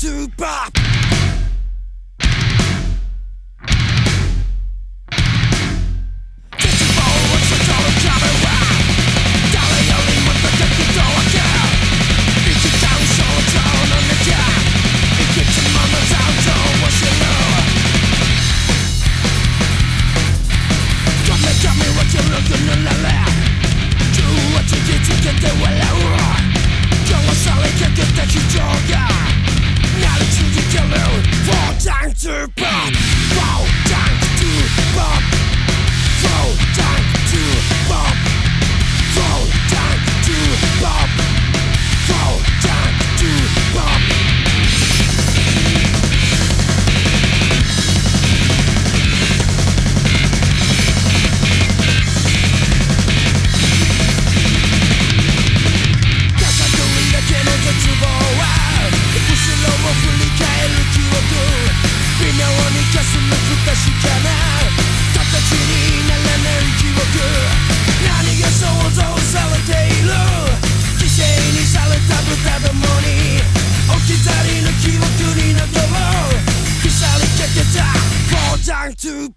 to pop. ou